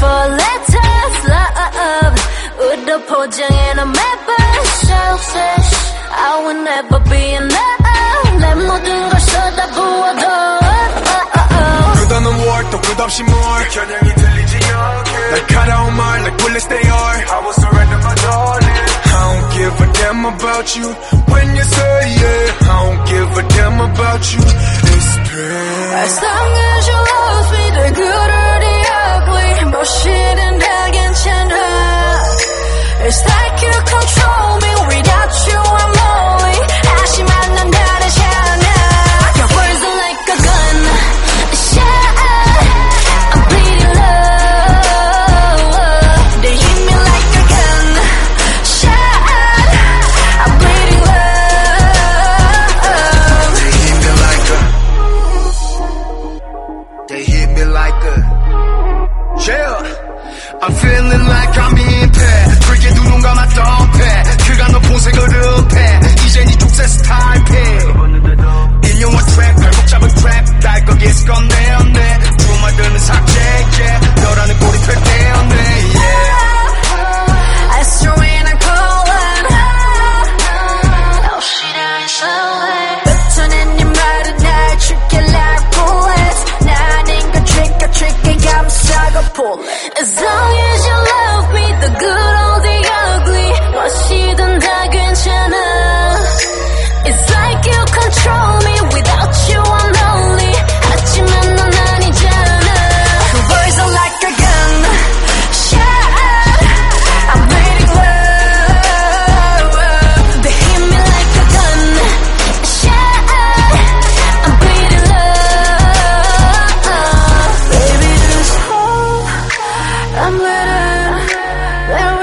for letters, love Udah pojangin a map, selfish. I will never be enough. Let me do 없이 more 겨냥이 들리지 않게 날카로운 말 like bullets they are I will surrender my darling I don't give a damn about you when you say yeah I don't give a damn about you it's pain As long as you love me, the good or the ugly, 무엇이든 다 괜찮아. It's like glitter. There